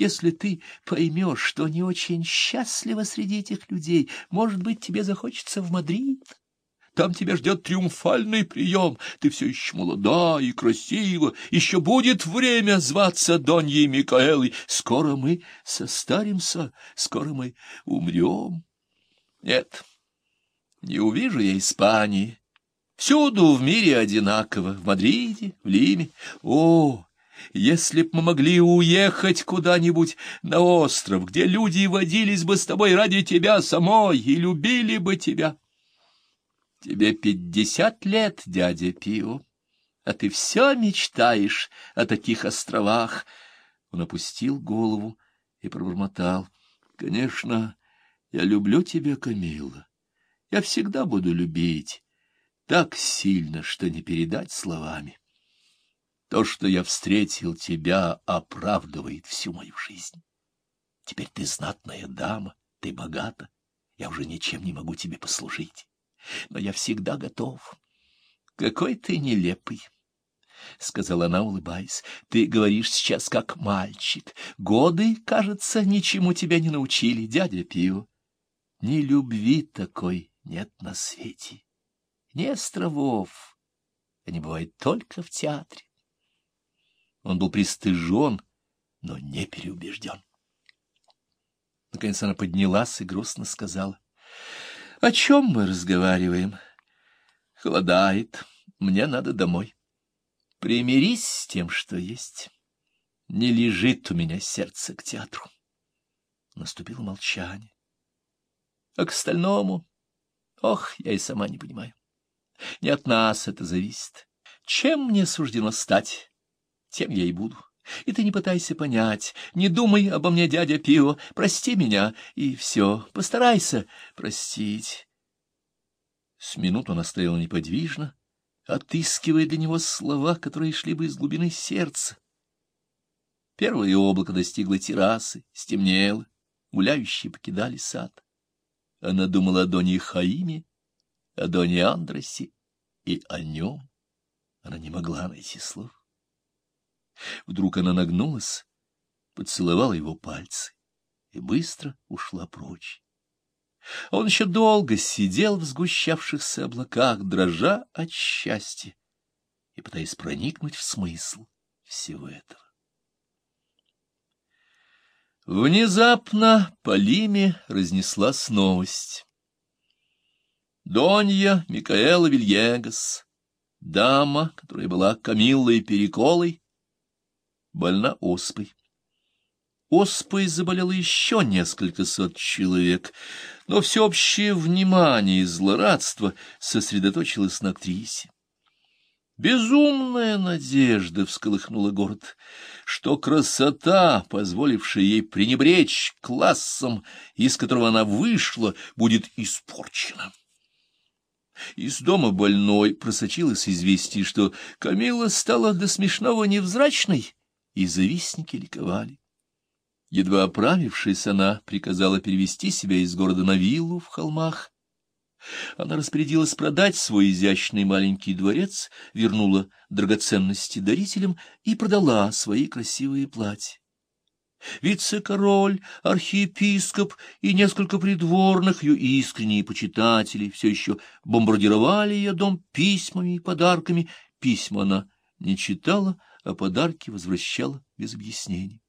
Если ты поймешь, что не очень счастлива среди этих людей, может быть, тебе захочется в Мадрид. Там тебя ждет триумфальный прием. Ты все еще молода и красива. Еще будет время зваться Доньей Микаэлой. Скоро мы состаримся, скоро мы умрем. Нет, не увижу я Испании. Всюду в мире одинаково, в Мадриде, в Лиме. О, если б мы могли уехать куда-нибудь на остров, где люди водились бы с тобой ради тебя самой и любили бы тебя. Тебе пятьдесят лет, дядя Пио, а ты все мечтаешь о таких островах. Он опустил голову и пробормотал. — Конечно, я люблю тебя, Камила. Я всегда буду любить. Так сильно, что не передать словами. То, что я встретил тебя, оправдывает всю мою жизнь. Теперь ты знатная дама, ты богата. Я уже ничем не могу тебе послужить но я всегда готов. Какой ты нелепый! — сказала она, улыбаясь. — Ты говоришь сейчас как мальчик. Годы, кажется, ничему тебя не научили, дядя Пио. Ни любви такой нет на свете, ни островов. Они бывают только в театре. Он был пристыжен, но не переубежден. Наконец она поднялась и грустно сказала — о чем мы разговариваем? Холодает. Мне надо домой. Примирись с тем, что есть. Не лежит у меня сердце к театру. Наступило молчание. А к остальному... Ох, я и сама не понимаю. Не от нас это зависит. Чем мне суждено стать, тем я и буду. И ты не пытайся понять, не думай обо мне, дядя Пио, прости меня, и все, постарайся простить. С минуту она стояла неподвижно, отыскивая для него слова, которые шли бы из глубины сердца. Первое облако достигло террасы, стемнело, гуляющие покидали сад. Она думала о Доне Хаиме, о Доне Андросе и о нем. Она не могла найти слов. Вдруг она нагнулась, поцеловала его пальцы и быстро ушла прочь. Он еще долго сидел в сгущавшихся облаках, дрожа от счастья и пытаясь проникнуть в смысл всего этого. Внезапно по Лиме разнеслась новость. Донья Микаэла Вильегас, дама, которая была Камиллой Переколой, больна оспой. Оспой заболело еще несколько сот человек, но всеобщее внимание и злорадство сосредоточилось на актрисе. Безумная надежда всколыхнула город, что красота, позволившая ей пренебречь классом, из которого она вышла, будет испорчена. Из дома больной просочилось известие, что Камила стала до смешного невзрачной, и завистники ликовали. Едва оправившись, она приказала перевести себя из города на виллу в холмах. Она распорядилась продать свой изящный маленький дворец, вернула драгоценности дарителям и продала свои красивые платья. Вице-король, архиепископ и несколько придворных ее искренние почитатели все еще бомбардировали ее дом письмами и подарками. Письма она не читала, а подарки возвращала без объяснений.